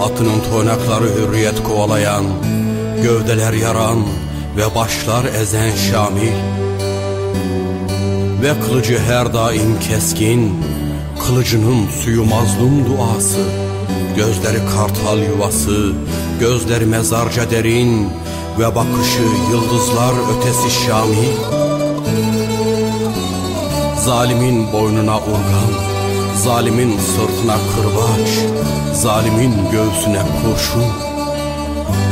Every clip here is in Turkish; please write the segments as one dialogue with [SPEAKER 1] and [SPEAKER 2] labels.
[SPEAKER 1] Batının toynakları hürriyet kovalayan, gövdeler yaran ve başlar ezen Şamil. Ve kılıcı her daim keskin, kılıcının suyu mazlum duası, gözleri kartal yuvası, gözleri mezarca derin ve bakışı yıldızlar ötesi Şamil. Zalimin boynuna urgan, zalimin sırtına kırbaç, zalimin göğsüne kurşun.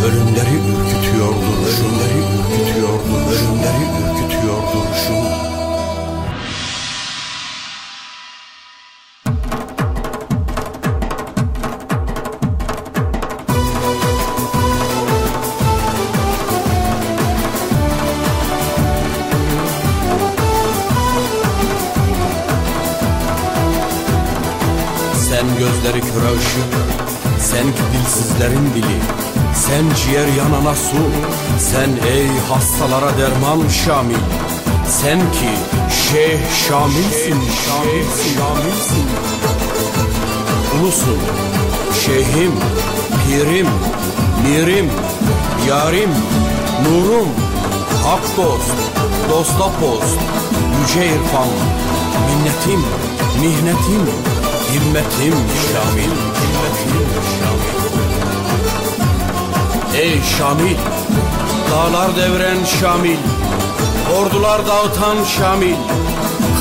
[SPEAKER 1] Ölümleri ürkütüyordur, ölümleri ürkütüyordur, ölümleri ürkütüyordur şun. Sen gözleri köre ışık, sen ki dilsizlerin dili, sen ciğer yanana su, sen ey hastalara derman Şamil. Sen ki Şeyh Şamilsin, Şamilsin, Şamilsin. Ulusun, şeyhim, pirim, mirim, yarim, nurum, hak dost, dosta post, yüce irfan, minnetim, mihnetim, himmetim Şamil, himmetim Şamil. Ey Şamil, dağlar devren Şamil, ordular dağıtan Şamil,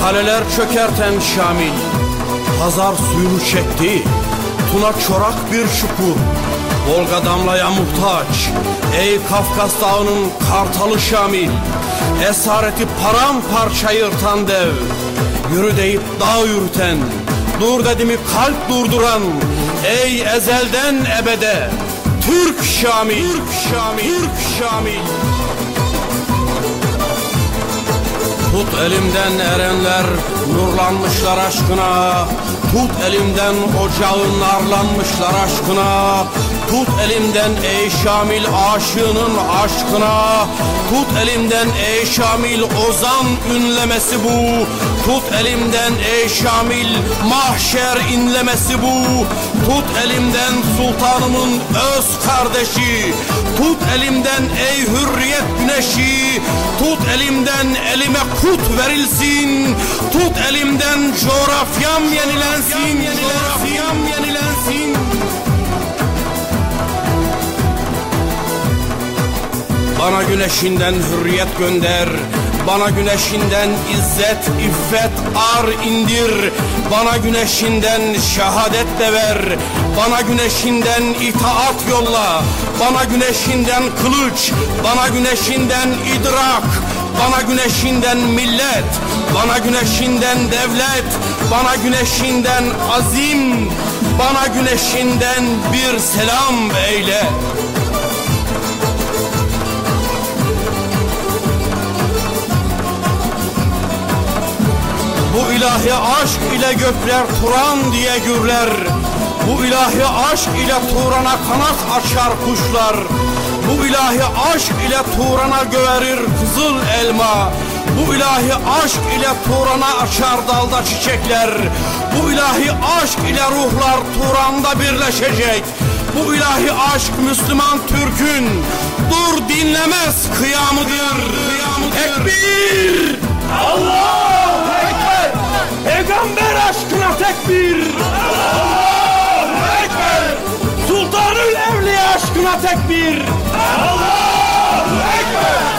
[SPEAKER 1] kaleler çökerten Şamil, pazar suyunu çekti, tuna çorak bir çukur, Volga damlaya muhtaç, ey Kafkas dağının kartalı Şamil, esareti paramparça yırtan dev, yürü deyip dağ yürüten, dur dedi mi kalp durduran, ey ezelden ebede, Türk Şamil, Türk Şamil, Türk Şamil. Tut elimden erenler nurlanmışlar aşkına. Tut elimden ocağın narlanmışlar aşkına. Tut elimden ey Şamil aşığının aşkına. Tut elimden ey Şamil ozan ünlemesi bu. Tut elimden ey Şamil mahşer inlemesi bu. Tut elimden sultanımın öz kardeşi. Tut elimden ey hürriyet güneşi. Tut elimden elime kut verilsin Tut elimden coğrafyam yenilensin Coğrafyam yenilensin. Bana güneşinden hürriyet gönder Bana güneşinden izzet, iffet, ar indir. Bana güneşinden şehadet de ver Bana güneşinden itaat yolla. Bana güneşinden kılıç Bana güneşinden idrak Bana güneşinden millet Bana güneşinden devlet Bana güneşinden azim Bana güneşinden bir selam eyle. Bu ilahi aşk ile gökler Turan diye gürler. Bu ilahi aşk ile Turan'a kanat açar kuşlar Bu ilahi aşk ile Turan'a göverir kızıl elma Bu ilahi aşk ile Turan'a açar dalda çiçekler Bu ilahi aşk ile ruhlar Turan'da birleşecek Bu ilahi aşk Müslüman Türk'ün Dur dinlemez kıyamıdır, kıyamıdır. Tekbir!
[SPEAKER 2] Allahu Akbar!